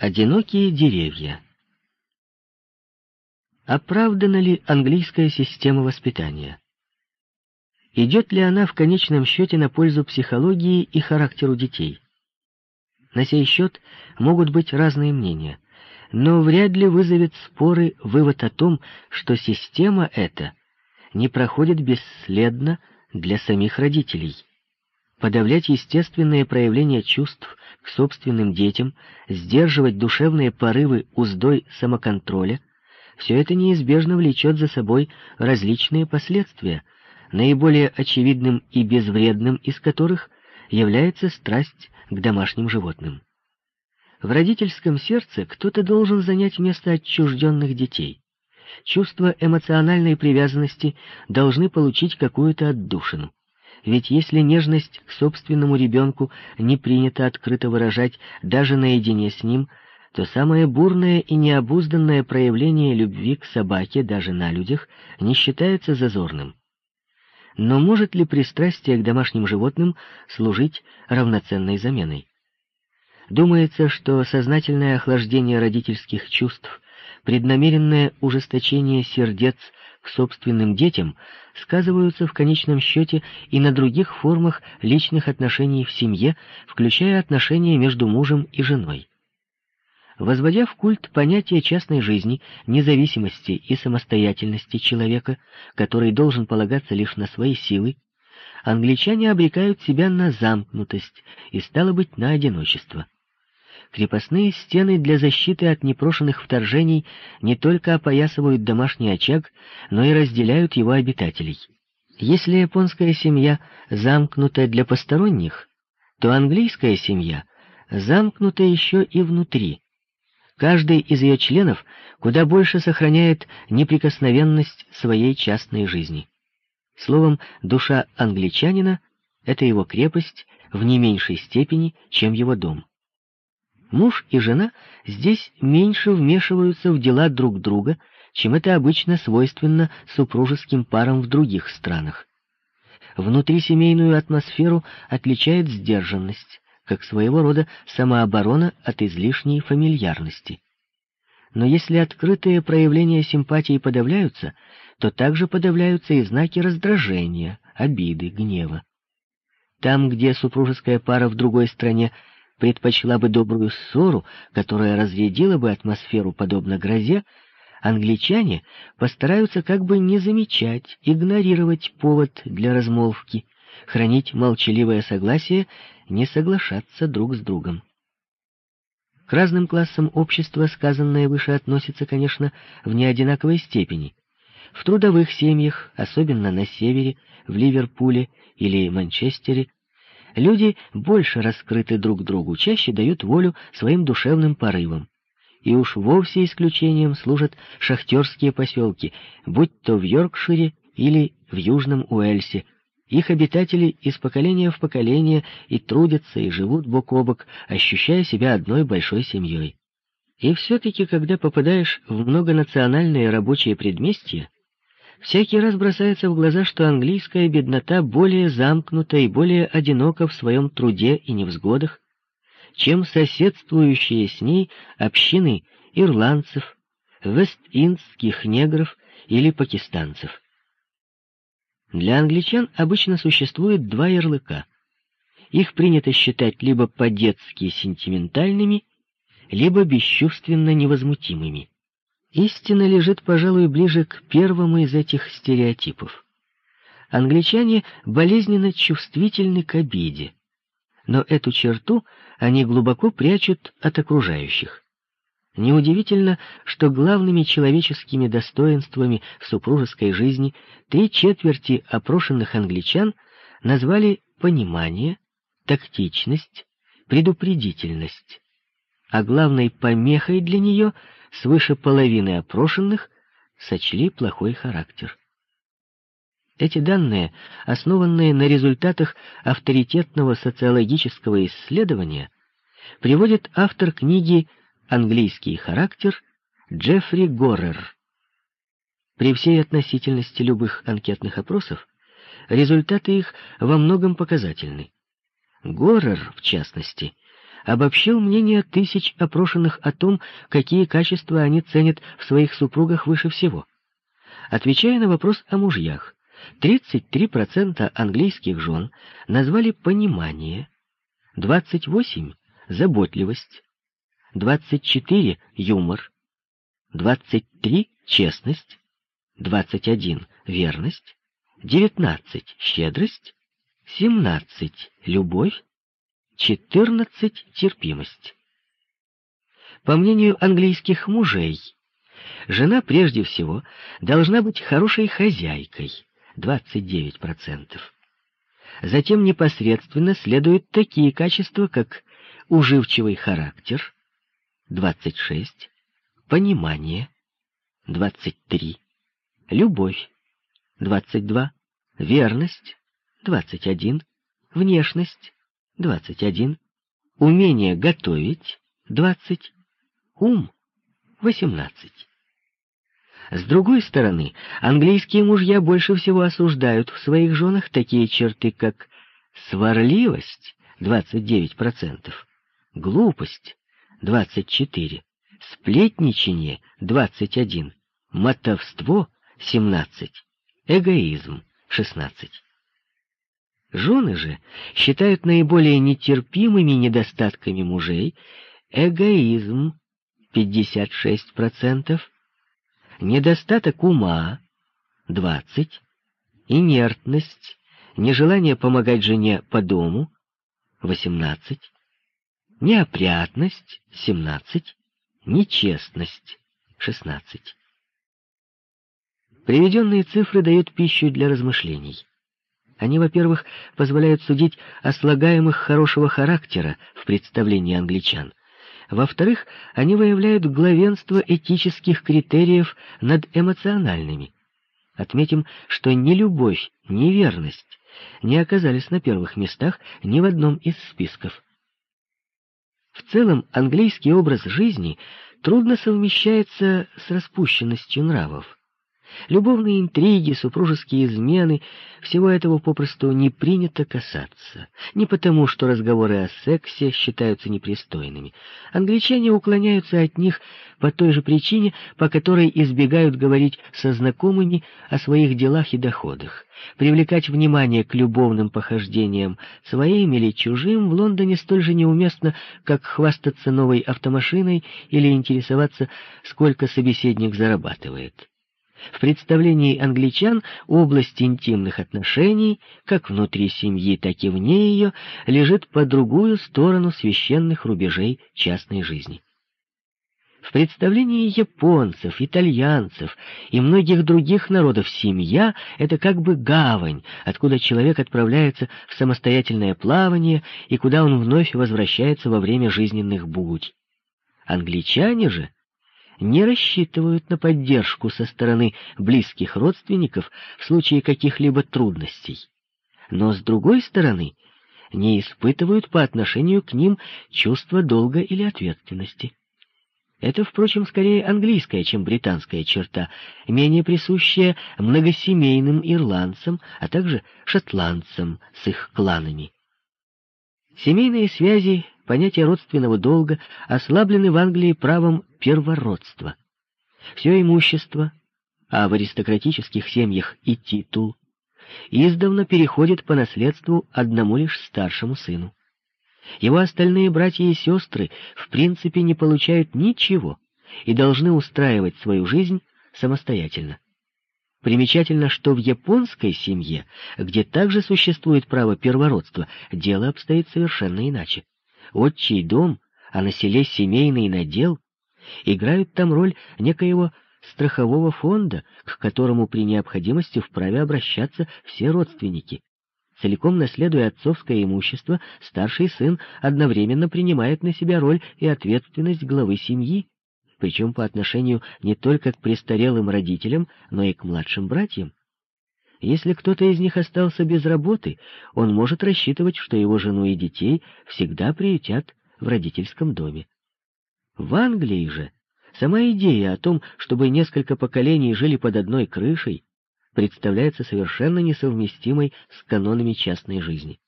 Одинокие деревья. Оправдана ли английская система воспитания? Идет ли она в конечном счете на пользу психологии и характеру детей? На сей счет могут быть разные мнения, но вряд ли вызовет споры вывод о том, что система эта не проходит бесследно для самих родителей подавлять естественные проявления чувств к собственным детям, сдерживать душевные порывы уздой самоконтроля, все это неизбежно влечет за собой различные последствия, наиболее очевидным и безвредным из которых является страсть к домашним животным. В родительском сердце кто-то должен занять место отчужденных детей. Чувства эмоциональной привязанности должны получить какую-то отдушину. Ведь если нежность к собственному ребенку не принято открыто выражать даже наедине с ним, то самое бурное и необузданное проявление любви к собаке даже на людях не считается зазорным. Но может ли пристрастие к домашним животным служить равноценной заменой? Думается, что сознательное охлаждение родительских чувств, преднамеренное ужесточение сердец собственным детям сказываются в конечном счете и на других формах личных отношений в семье, включая отношения между мужем и женой. Возводя в культ понятие частной жизни, независимости и самостоятельности человека, который должен полагаться лишь на свои силы, англичане обрекают себя на замкнутость и, стало быть, на одиночество. Крепостные стены для защиты от непрошенных вторжений не только опоясывают домашний очаг, но и разделяют его обитателей. Если японская семья замкнута для посторонних, то английская семья замкнута еще и внутри. Каждый из ее членов куда больше сохраняет неприкосновенность своей частной жизни. Словом, душа англичанина — это его крепость в не меньшей степени, чем его дом. Муж и жена здесь меньше вмешиваются в дела друг друга, чем это обычно свойственно супружеским парам в других странах. Внутрисемейную атмосферу отличает сдержанность, как своего рода самооборона от излишней фамильярности. Но если открытые проявления симпатии подавляются, то также подавляются и знаки раздражения, обиды, гнева. Там, где супружеская пара в другой стране предпочла бы добрую ссору, которая разрядила бы атмосферу подобно грозе, англичане постараются как бы не замечать, игнорировать повод для размолвки, хранить молчаливое согласие, не соглашаться друг с другом. К разным классам общества сказанное выше относится, конечно, в неодинаковой степени. В трудовых семьях, особенно на севере, в Ливерпуле или Манчестере, Люди больше раскрыты друг другу, чаще дают волю своим душевным порывам. И уж вовсе исключением служат шахтерские поселки, будь то в Йоркшире или в Южном Уэльсе. Их обитатели из поколения в поколение и трудятся, и живут бок о бок, ощущая себя одной большой семьей. И все-таки, когда попадаешь в многонациональные рабочие предместья, всякий раз бросается в глаза, что английская беднота более замкнута и более одинока в своем труде и невзгодах, чем соседствующие с ней общины ирландцев, вест-индских негров или пакистанцев. Для англичан обычно существует два ярлыка. Их принято считать либо по-детски сентиментальными, либо бесчувственно невозмутимыми. Истина лежит, пожалуй, ближе к первому из этих стереотипов. Англичане болезненно чувствительны к обиде, но эту черту они глубоко прячут от окружающих. Неудивительно, что главными человеческими достоинствами в супружеской жизни три четверти опрошенных англичан назвали понимание, тактичность, предупредительность, а главной помехой для нее — свыше половины опрошенных сочли плохой характер. Эти данные, основанные на результатах авторитетного социологического исследования, приводит автор книги «Английский характер» Джеффри Горрер. При всей относительности любых анкетных опросов, результаты их во многом показательны. Горрер, в частности, обобщил мнение тысяч опрошенных о том, какие качества они ценят в своих супругах выше всего. Отвечая на вопрос о мужьях, 33% английских жен назвали понимание, 28% — заботливость, 24% — юмор, 23% — честность, 21% — верность, 19% — щедрость, 17% — любовь, 14% — терпимость. По мнению английских мужей, жена прежде всего должна быть хорошей хозяйкой, 29%. Затем непосредственно следуют такие качества, как уживчивый характер, 26, понимание, 23, любовь, 22, верность, 21, внешность, 21, умение готовить, 20, ум, 18. С другой стороны, английские мужья больше всего осуждают в своих женах такие черты, как сварливость, 29%, глупость, 24%, сплетничание, 21%, мотовство, 17%, эгоизм, 16%. Жены же считают наиболее нетерпимыми недостатками мужей эгоизм 56%, недостаток ума 20%, инертность, нежелание помогать жене по дому 18%, неопрятность 17%, нечестность 16%. Приведенные цифры дают пищу для размышлений. Они, во-первых, позволяют судить о слагаемых хорошего характера в представлении англичан. Во-вторых, они выявляют главенство этических критериев над эмоциональными. Отметим, что ни любовь, ни верность не оказались на первых местах ни в одном из списков. В целом, английский образ жизни трудно совмещается с распущенностью нравов. Любовные интриги, супружеские измены — всего этого попросту не принято касаться. Не потому, что разговоры о сексе считаются непристойными. Англичане уклоняются от них по той же причине, по которой избегают говорить со знакомыми о своих делах и доходах. Привлекать внимание к любовным похождениям своим или чужим в Лондоне столь же неуместно, как хвастаться новой автомашиной или интересоваться, сколько собеседник зарабатывает. В представлении англичан область интимных отношений, как внутри семьи, так и вне ее, лежит по другую сторону священных рубежей частной жизни. В представлении японцев, итальянцев и многих других народов семья — это как бы гавань, откуда человек отправляется в самостоятельное плавание и куда он вновь возвращается во время жизненных бурь. Англичане же — не рассчитывают на поддержку со стороны близких родственников в случае каких-либо трудностей. Но, с другой стороны, не испытывают по отношению к ним чувства долга или ответственности. Это, впрочем, скорее английская, чем британская черта, менее присущая многосемейным ирландцам, а также шотландцам с их кланами. Семейные связи понятие родственного долга ослаблены в Англии правом первородства. Все имущество, а в аристократических семьях и титул, издавна переходит по наследству одному лишь старшему сыну. Его остальные братья и сестры в принципе не получают ничего и должны устраивать свою жизнь самостоятельно. Примечательно, что в японской семье, где также существует право первородства, дело обстоит совершенно иначе отчий дом, а на селе семейный надел, играют там роль некоего страхового фонда, к которому при необходимости вправе обращаться все родственники. Целиком наследуя отцовское имущество, старший сын одновременно принимает на себя роль и ответственность главы семьи, причем по отношению не только к престарелым родителям, но и к младшим братьям. Если кто-то из них остался без работы, он может рассчитывать, что его жену и детей всегда приютят в родительском доме. В Англии же сама идея о том, чтобы несколько поколений жили под одной крышей, представляется совершенно несовместимой с канонами частной жизни.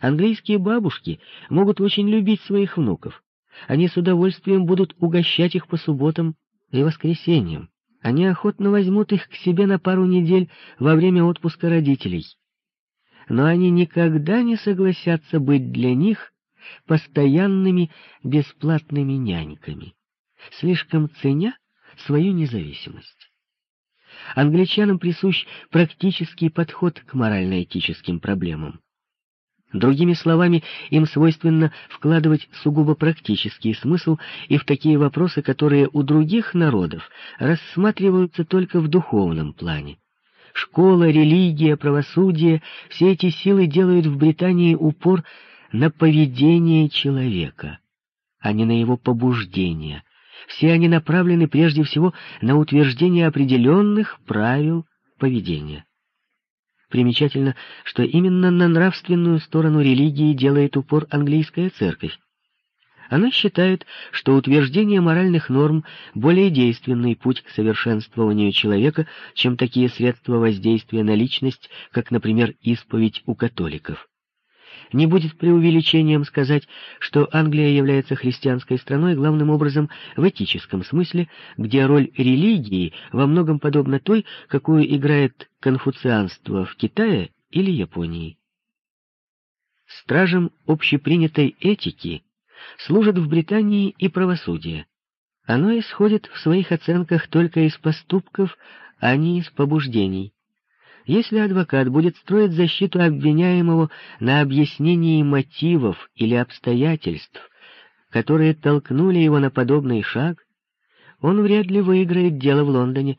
Английские бабушки могут очень любить своих внуков. Они с удовольствием будут угощать их по субботам и воскресеньям. Они охотно возьмут их к себе на пару недель во время отпуска родителей. Но они никогда не согласятся быть для них постоянными бесплатными няньками, слишком ценя свою независимость. Англичанам присущ практический подход к морально-этическим проблемам. Другими словами, им свойственно вкладывать сугубо практический смысл и в такие вопросы, которые у других народов рассматриваются только в духовном плане. Школа, религия, правосудие — все эти силы делают в Британии упор на поведение человека, а не на его побуждение. Все они направлены прежде всего на утверждение определенных правил поведения. Примечательно, что именно на нравственную сторону религии делает упор английская церковь. Она считает, что утверждение моральных норм — более действенный путь к совершенствованию человека, чем такие средства воздействия на личность, как, например, исповедь у католиков. Не будет преувеличением сказать, что Англия является христианской страной главным образом в этическом смысле, где роль религии во многом подобна той, какую играет конфуцианство в Китае или Японии. Стражем общепринятой этики служит в Британии и правосудие. Оно исходит в своих оценках только из поступков, а не из побуждений. Если адвокат будет строить защиту обвиняемого на объяснении мотивов или обстоятельств, которые толкнули его на подобный шаг, он вряд ли выиграет дело в Лондоне,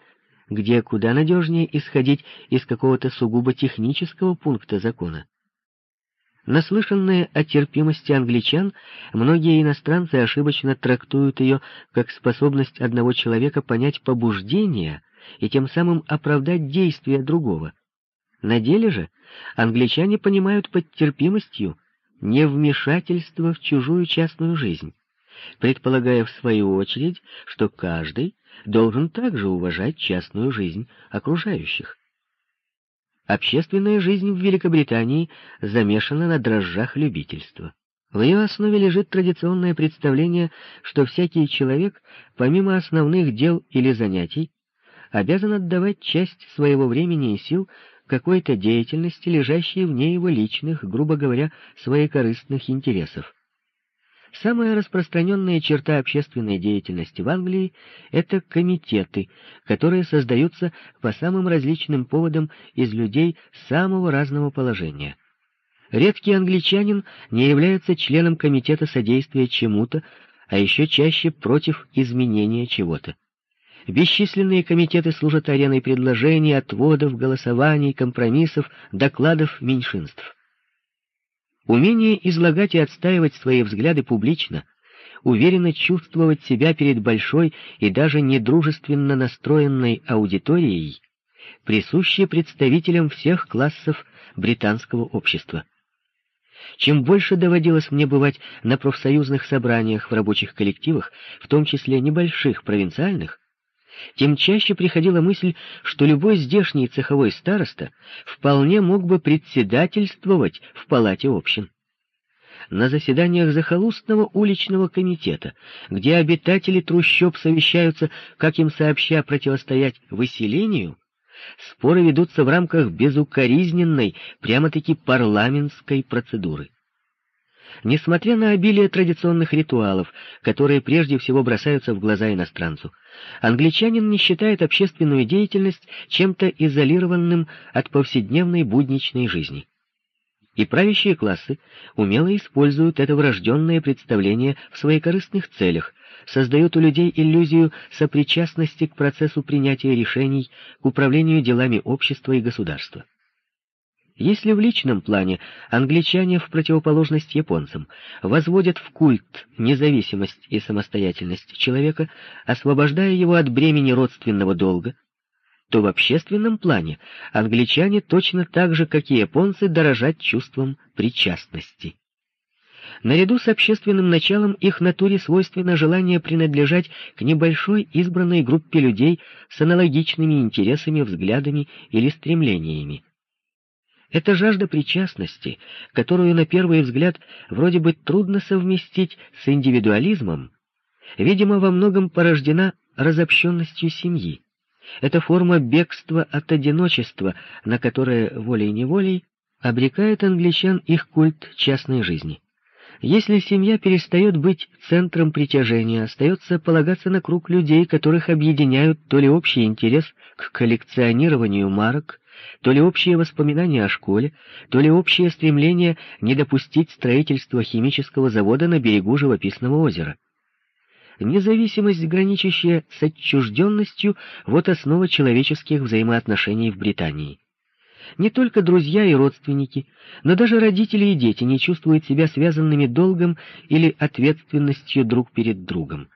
где куда надежнее исходить из какого-то сугубо технического пункта закона. Наслышанные о терпимости англичан, многие иностранцы ошибочно трактуют ее как способность одного человека понять побуждения и тем самым оправдать действия другого. На деле же англичане понимают под терпимостью невмешательство в чужую частную жизнь, предполагая в свою очередь, что каждый должен также уважать частную жизнь окружающих. Общественная жизнь в Великобритании замешана на дрожжах любительства. В ее основе лежит традиционное представление, что всякий человек, помимо основных дел или занятий, обязан отдавать часть своего времени и сил какой-то деятельности, лежащей вне его личных, грубо говоря, своекорыстных интересов. Самая распространенная черта общественной деятельности в Англии — это комитеты, которые создаются по самым различным поводам из людей самого разного положения. Редкий англичанин не является членом комитета содействия чему-то, а еще чаще против изменения чего-то. Бесчисленные комитеты служат ареной предложений, отводов, голосований, компромиссов, докладов меньшинств. Умение излагать и отстаивать свои взгляды публично, уверенно чувствовать себя перед большой и даже недружественно настроенной аудиторией, присущие представителям всех классов британского общества. Чем больше доводилось мне бывать на профсоюзных собраниях в рабочих коллективах, в том числе небольших, провинциальных, тем чаще приходила мысль, что любой здешний цеховой староста вполне мог бы председательствовать в палате общин. На заседаниях захолустного уличного комитета, где обитатели трущоб совещаются, как им сообща противостоять выселению, споры ведутся в рамках безукоризненной, прямо-таки парламентской процедуры. Несмотря на обилие традиционных ритуалов, которые прежде всего бросаются в глаза иностранцу, англичанин не считает общественную деятельность чем-то изолированным от повседневной будничной жизни. И правящие классы умело используют это врожденное представление в своекорыстных целях, создают у людей иллюзию сопричастности к процессу принятия решений, к управлению делами общества и государства. Если в личном плане англичане, в противоположность японцам, возводят в культ независимость и самостоятельность человека, освобождая его от бремени родственного долга, то в общественном плане англичане точно так же, как и японцы, дорожат чувством причастности. Наряду с общественным началом их натуре свойственно желание принадлежать к небольшой избранной группе людей с аналогичными интересами, взглядами или стремлениями. Эта жажда причастности, которую на первый взгляд вроде бы трудно совместить с индивидуализмом, видимо, во многом порождена разобщенностью семьи. Это форма бегства от одиночества, на которое волей-неволей обрекает англичан их культ частной жизни. Если семья перестает быть центром притяжения, остается полагаться на круг людей, которых объединяют то ли общий интерес к коллекционированию марок, то ли общие воспоминания о школе, то ли общее стремление не допустить строительства химического завода на берегу живописного озера. Независимость, граничащая с отчужденностью, вот основа человеческих взаимоотношений в Британии. Не только друзья и родственники, но даже родители и дети не чувствуют себя связанными долгом или ответственностью друг перед другом.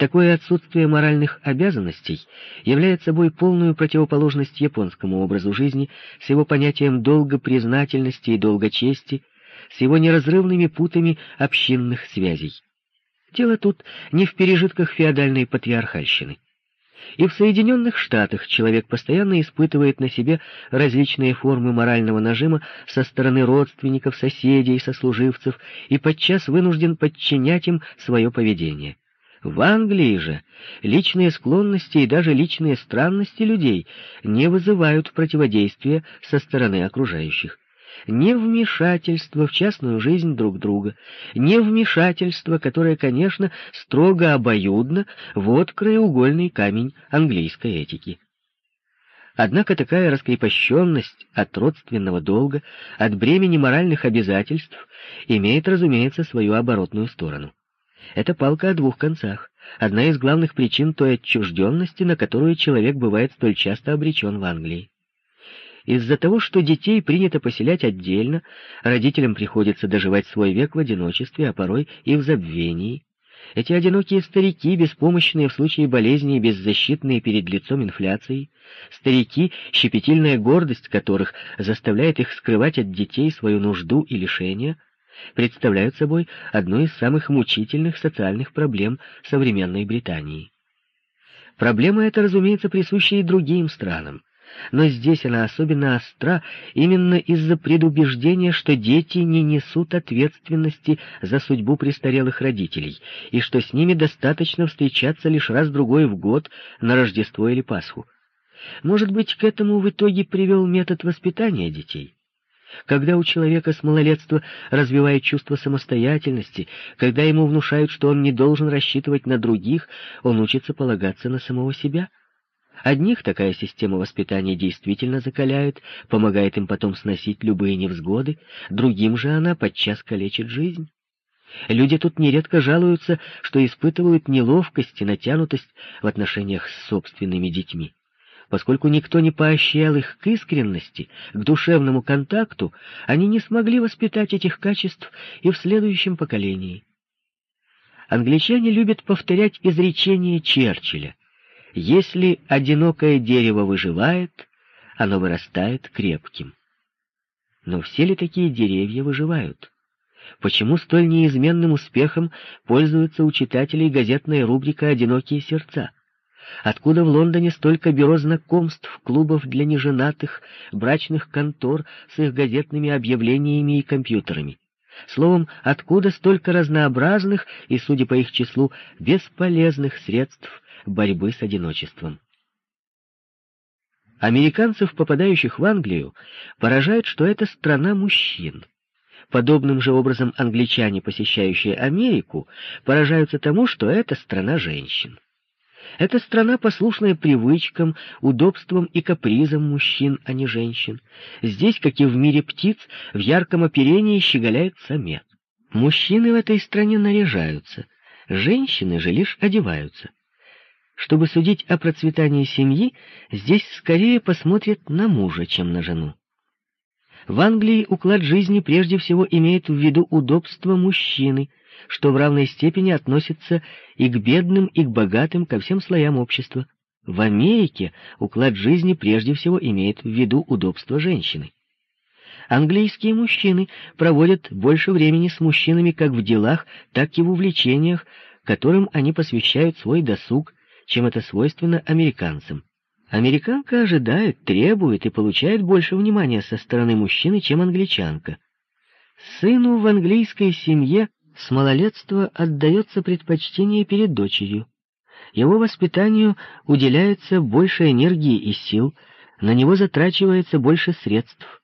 Такое отсутствие моральных обязанностей является собой полную противоположность японскому образу жизни с его понятием долга признательности и долга чести, с его неразрывными путами общинных связей. Дело тут не в пережитках феодальной патриархальщины. И в Соединенных Штатах человек постоянно испытывает на себе различные формы морального нажима со стороны родственников, соседей, сослуживцев и подчас вынужден подчинять им свое поведение. В Англии же личные склонности и даже личные странности людей не вызывают противодействия со стороны окружающих не вмешательство в частную жизнь друг друга, не вмешательство, которое, конечно, строго обоюдно, вот краеугольный камень английской этики. Однако такая раскрепощенность от родственного долга, от бремени моральных обязательств имеет, разумеется, свою оборотную сторону. Это палка о двух концах, одна из главных причин той отчужденности, на которую человек бывает столь часто обречен в Англии. Из-за того, что детей принято поселять отдельно, родителям приходится доживать свой век в одиночестве, а порой и в забвении. Эти одинокие старики, беспомощные в случае болезни и беззащитные перед лицом инфляции, старики, щепетильная гордость которых заставляет их скрывать от детей свою нужду и лишения, представляют собой одну из самых мучительных социальных проблем современной Британии. Проблема эта, разумеется, присуща и другим странам но здесь она особенно остра именно из-за предубеждения, что дети не несут ответственности за судьбу престарелых родителей, и что с ними достаточно встречаться лишь раз-другой в год на Рождество или Пасху. Может быть, к этому в итоге привел метод воспитания детей? Когда у человека с малолетства развивает чувство самостоятельности, когда ему внушают, что он не должен рассчитывать на других, он учится полагаться на самого себя — Одних такая система воспитания действительно закаляет, помогает им потом сносить любые невзгоды, другим же она подчас калечит жизнь. Люди тут нередко жалуются, что испытывают неловкость и натянутость в отношениях с собственными детьми. Поскольку никто не поощрял их к искренности, к душевному контакту, они не смогли воспитать этих качеств и в следующем поколении. Англичане любят повторять изречение Черчилля если одинокое дерево выживает, оно вырастает крепким. Но все ли такие деревья выживают? Почему столь неизменным успехом пользуется у читателей газетная рубрика «Одинокие сердца»? Откуда в Лондоне столько бюро знакомств, клубов для неженатых, брачных контор с их газетными объявлениями и компьютерами? Словом, откуда столько разнообразных и, судя по их числу, бесполезных средств борьбы с одиночеством. Американцев, попадающих в Англию, поражает, что это страна мужчин. Подобным же образом англичане, посещающие Америку, поражаются тому, что это страна женщин. Это страна, послушная привычкам, удобствам и капризам мужчин, а не женщин. Здесь, как и в мире птиц, в ярком оперении щеголяет самец. Мужчины в этой стране наряжаются, женщины же лишь одеваются. Чтобы судить о процветании семьи, здесь скорее посмотрят на мужа, чем на жену. В Англии уклад жизни прежде всего имеет в виду удобство мужчины, что в равной степени относится и к бедным, и к богатым, ко всем слоям общества. В Америке уклад жизни прежде всего имеет в виду удобство женщины. Английские мужчины проводят больше времени с мужчинами как в делах, так и в увлечениях, которым они посвящают свой досуг, чем это свойственно американцам. Американка ожидает, требует и получает больше внимания со стороны мужчины, чем англичанка. Сыну в английской семье с малолетства отдается предпочтение перед дочерью. Его воспитанию уделяется больше энергии и сил, на него затрачивается больше средств.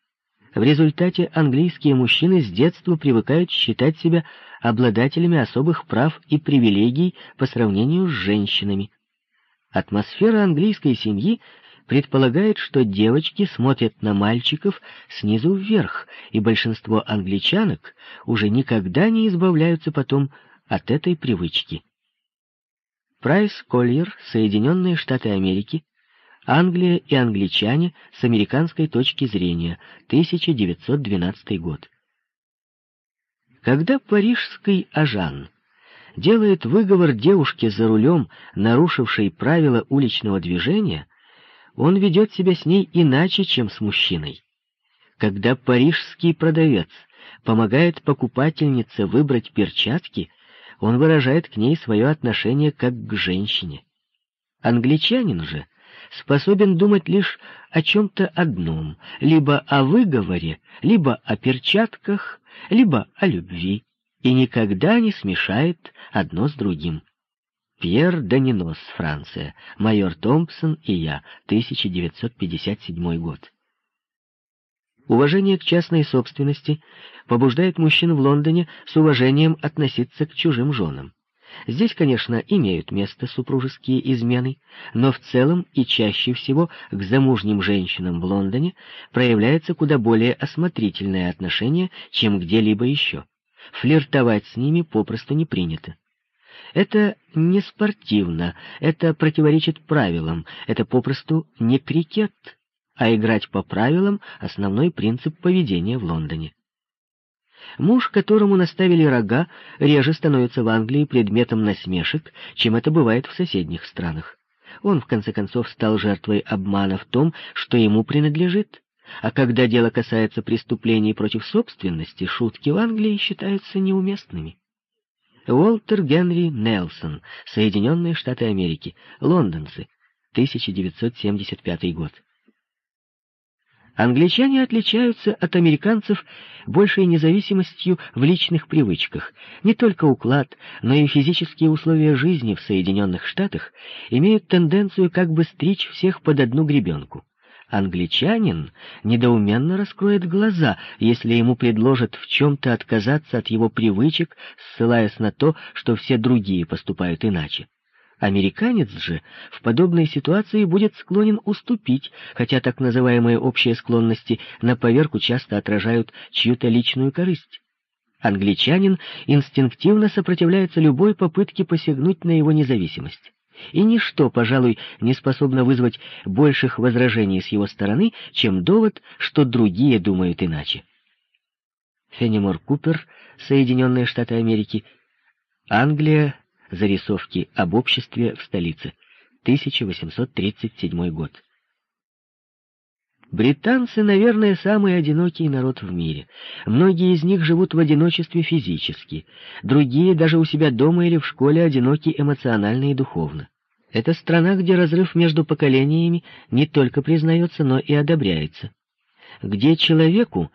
В результате английские мужчины с детства привыкают считать себя обладателями особых прав и привилегий по сравнению с женщинами. Атмосфера английской семьи предполагает, что девочки смотрят на мальчиков снизу вверх, и большинство англичанок уже никогда не избавляются потом от этой привычки. Прайс Кольер, Соединенные Штаты Америки, Англия и англичане с американской точки зрения, 1912 год. Когда парижский Ажан делает выговор девушке за рулем, нарушившей правила уличного движения, он ведет себя с ней иначе, чем с мужчиной. Когда парижский продавец помогает покупательнице выбрать перчатки, он выражает к ней свое отношение как к женщине. Англичанин же способен думать лишь о чем-то одном, либо о выговоре, либо о перчатках, либо о любви и никогда не смешает одно с другим. Пьер Данинос, Франция, майор Томпсон и я, 1957 год. Уважение к частной собственности побуждает мужчин в Лондоне с уважением относиться к чужим женам. Здесь, конечно, имеют место супружеские измены, но в целом и чаще всего к замужним женщинам в Лондоне проявляется куда более осмотрительное отношение, чем где-либо еще флиртовать с ними попросту не принято. Это не спортивно, это противоречит правилам, это попросту не крикет, а играть по правилам — основной принцип поведения в Лондоне. Муж, которому наставили рога, реже становится в Англии предметом насмешек, чем это бывает в соседних странах. Он, в конце концов, стал жертвой обмана в том, что ему принадлежит. А когда дело касается преступлений против собственности, шутки в Англии считаются неуместными. Уолтер Генри Нелсон, Соединенные Штаты Америки, лондонцы, 1975 год. Англичане отличаются от американцев большей независимостью в личных привычках. Не только уклад, но и физические условия жизни в Соединенных Штатах имеют тенденцию как бы стричь всех под одну гребенку. Англичанин недоуменно раскроет глаза, если ему предложат в чем-то отказаться от его привычек, ссылаясь на то, что все другие поступают иначе. Американец же в подобной ситуации будет склонен уступить, хотя так называемые общие склонности на поверку часто отражают чью-то личную корысть. Англичанин инстинктивно сопротивляется любой попытке посягнуть на его независимость и ничто, пожалуй, не способно вызвать больших возражений с его стороны, чем довод, что другие думают иначе. Фенемор Купер, Соединенные Штаты Америки, Англия, зарисовки об обществе в столице, 1837 год. Британцы, наверное, самый одинокий народ в мире. Многие из них живут в одиночестве физически, другие даже у себя дома или в школе одиноки эмоционально и духовно. Это страна, где разрыв между поколениями не только признается, но и одобряется. Где человеку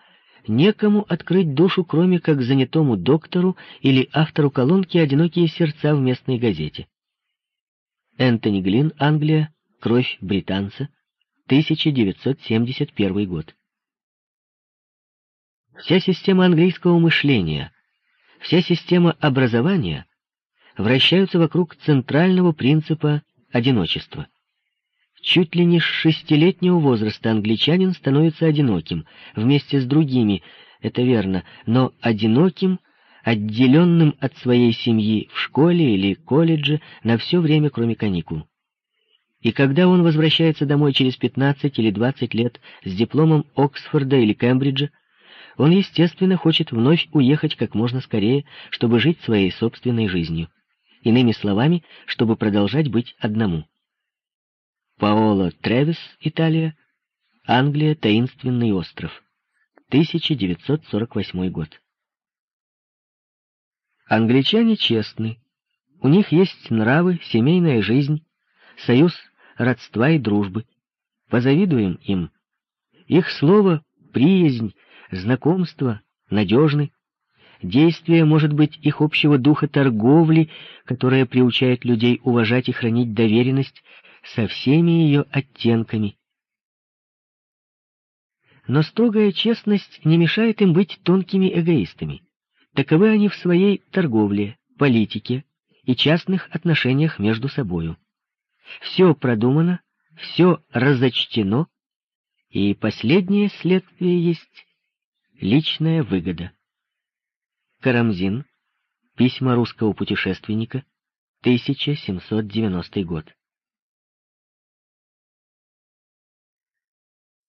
некому открыть душу, кроме как занятому доктору или автору колонки «Одинокие сердца» в местной газете. Энтони Глин, Англия, «Кровь британца», 1971 год. Вся система английского мышления, вся система образования вращаются вокруг центрального принципа одиночества. Чуть ли не с шестилетнего возраста англичанин становится одиноким, вместе с другими, это верно, но одиноким, отделенным от своей семьи в школе или колледже на все время, кроме каникул. И когда он возвращается домой через 15 или 20 лет с дипломом Оксфорда или Кембриджа, он, естественно, хочет вновь уехать как можно скорее, чтобы жить своей собственной жизнью. Иными словами, чтобы продолжать быть одному. Паоло Тревис, Италия, Англия, таинственный остров. 1948 год. Англичане честны. У них есть нравы, семейная жизнь, союз родства и дружбы. позавидуем им. Их слово, приязнь, знакомство надежны. Действие может быть их общего духа торговли, которая приучает людей уважать и хранить доверенность со всеми ее оттенками. Но строгая честность не мешает им быть тонкими эгоистами. Таковы они в своей торговле, политике и частных отношениях между собою. Все продумано, все разочтено, и последнее следствие есть личная выгода. Карамзин. Письма русского путешественника. 1790 год.